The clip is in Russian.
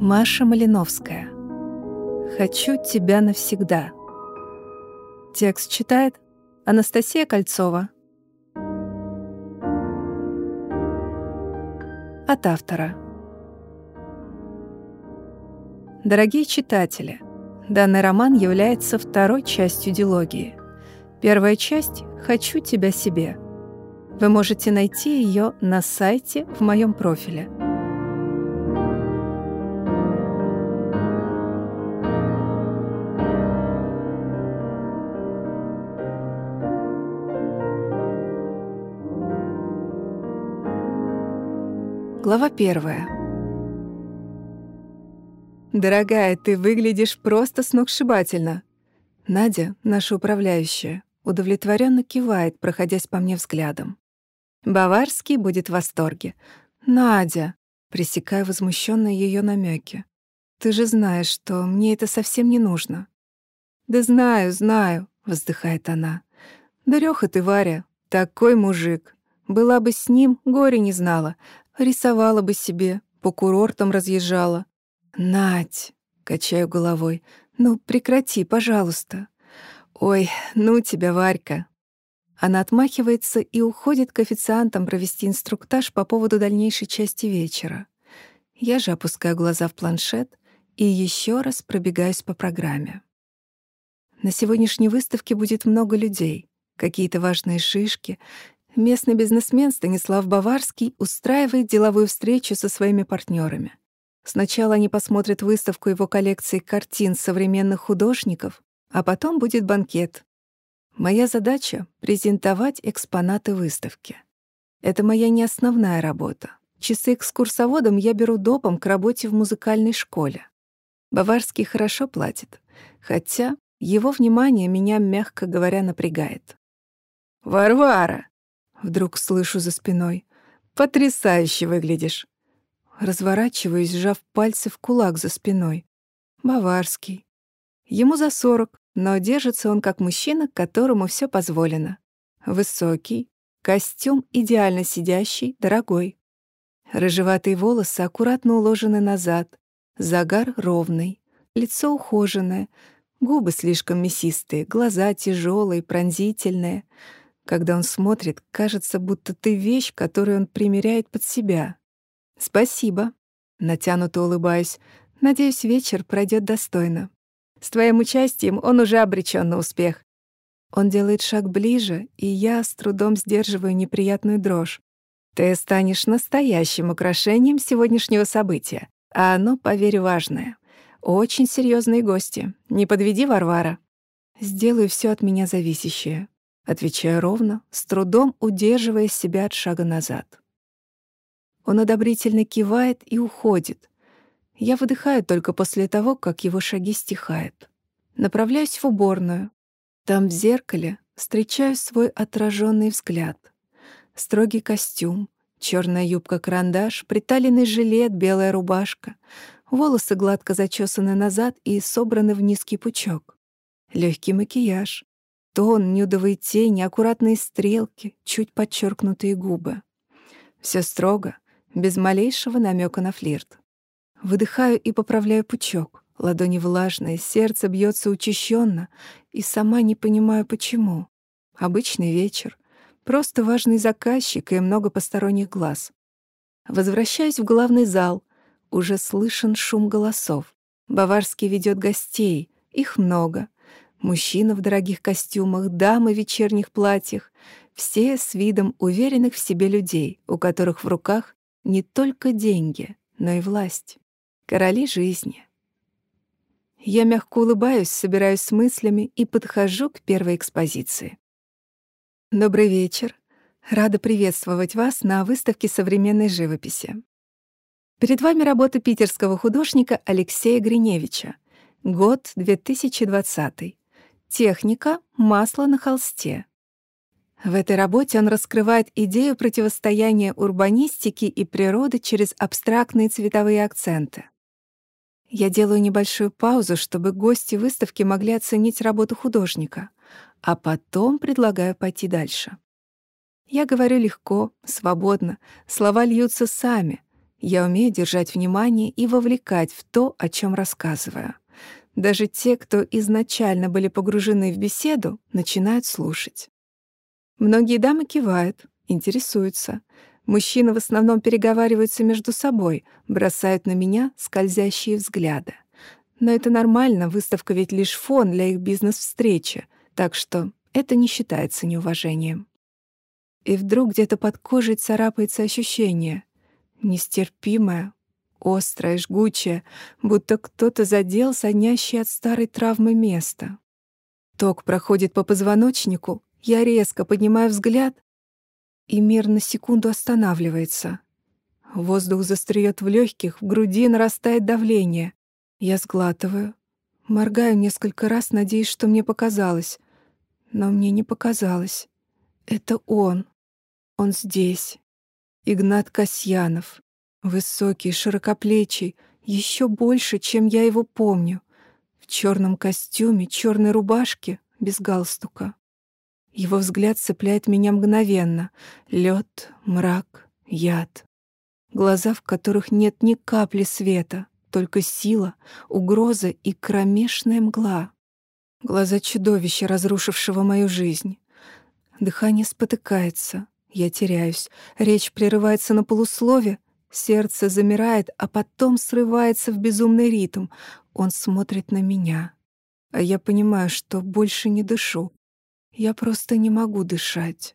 Маша Малиновская. «Хочу тебя навсегда». Текст читает Анастасия Кольцова. От автора. Дорогие читатели, данный роман является второй частью дилогии. Первая часть «Хочу тебя себе». Вы можете найти ее на сайте в моем профиле – Глава первая. «Дорогая, ты выглядишь просто сногсшибательно». Надя, наша управляющая, удовлетворенно кивает, проходясь по мне взглядом. Баварский будет в восторге. «Надя!» — пресекаю возмущенно ее намеки. «Ты же знаешь, что мне это совсем не нужно». «Да знаю, знаю», — вздыхает она. «Дурёха ты, Варя, такой мужик. Была бы с ним, горе не знала, Рисовала бы себе, по курортам разъезжала. Нать, качаю головой. Ну, прекрати, пожалуйста. Ой, ну тебя, Варька. Она отмахивается и уходит к официантам провести инструктаж по поводу дальнейшей части вечера. Я же опускаю глаза в планшет и еще раз пробегаюсь по программе. На сегодняшней выставке будет много людей, какие-то важные шишки, Местный бизнесмен Станислав Баварский устраивает деловую встречу со своими партнерами. Сначала они посмотрят выставку его коллекции картин современных художников, а потом будет банкет. Моя задача — презентовать экспонаты выставки. Это моя не основная работа. Часы экскурсоводом я беру допом к работе в музыкальной школе. Баварский хорошо платит, хотя его внимание меня, мягко говоря, напрягает. «Варвара!» Вдруг слышу за спиной. «Потрясающе выглядишь!» Разворачиваюсь, сжав пальцы в кулак за спиной. Баварский. Ему за сорок, но держится он как мужчина, которому все позволено. Высокий, костюм идеально сидящий, дорогой. Рыжеватые волосы аккуратно уложены назад, загар ровный, лицо ухоженное, губы слишком мясистые, глаза тяжелые, пронзительные — когда он смотрит, кажется, будто ты вещь, которую он примеряет под себя. Спасибо. Натянуто улыбаюсь. Надеюсь, вечер пройдет достойно. С твоим участием он уже обречен на успех. Он делает шаг ближе, и я с трудом сдерживаю неприятную дрожь. Ты станешь настоящим украшением сегодняшнего события, а оно, поверь, важное. Очень серьезные гости. Не подведи, Варвара. Сделаю все от меня зависящее. Отвечаю ровно, с трудом удерживая себя от шага назад. Он одобрительно кивает и уходит. Я выдыхаю только после того, как его шаги стихают. Направляюсь в уборную. Там в зеркале встречаю свой отраженный взгляд. Строгий костюм, черная юбка-карандаш, приталенный жилет, белая рубашка, волосы гладко зачесаны назад и собраны в низкий пучок. Легкий макияж, Тон, нюдовые тени, аккуратные стрелки, чуть подчеркнутые губы. Все строго, без малейшего намека на флирт. Выдыхаю и поправляю пучок. Ладони влажные, сердце бьется учащенно, и сама не понимаю, почему. Обычный вечер, просто важный заказчик и много посторонних глаз. Возвращаюсь в главный зал. Уже слышен шум голосов. Баварский ведет гостей. Их много. Мужчины в дорогих костюмах, дамы в вечерних платьях, все с видом уверенных в себе людей, у которых в руках не только деньги, но и власть. Короли жизни. Я мягко улыбаюсь, собираюсь с мыслями и подхожу к первой экспозиции. Добрый вечер. Рада приветствовать вас на выставке современной живописи. Перед вами работа питерского художника Алексея Гриневича. Год 2020. Техника — масло на холсте. В этой работе он раскрывает идею противостояния урбанистики и природы через абстрактные цветовые акценты. Я делаю небольшую паузу, чтобы гости выставки могли оценить работу художника, а потом предлагаю пойти дальше. Я говорю легко, свободно, слова льются сами. Я умею держать внимание и вовлекать в то, о чем рассказываю. Даже те, кто изначально были погружены в беседу, начинают слушать. Многие дамы кивают, интересуются. Мужчины в основном переговариваются между собой, бросают на меня скользящие взгляды. Но это нормально, выставка ведь лишь фон для их бизнес-встречи, так что это не считается неуважением. И вдруг где-то под кожей царапается ощущение. Нестерпимое, острое, жгучее, будто кто-то задел соднящее от старой травмы место. Ток проходит по позвоночнику, я резко поднимаю взгляд, и мир на секунду останавливается. Воздух застряет в легких, в груди нарастает давление. Я сглатываю, моргаю несколько раз, надеясь, что мне показалось. Но мне не показалось. Это он. Он здесь. Игнат Касьянов. Высокий, широкоплечий, еще больше, чем я его помню. В черном костюме, черной рубашке, без галстука. Его взгляд цепляет меня мгновенно. Лед, мрак, яд. Глаза, в которых нет ни капли света, только сила, угроза и кромешная мгла. Глаза чудовища, разрушившего мою жизнь. Дыхание спотыкается. Я теряюсь. Речь прерывается на полуслове. Сердце замирает, а потом срывается в безумный ритм. Он смотрит на меня. А я понимаю, что больше не дышу. Я просто не могу дышать.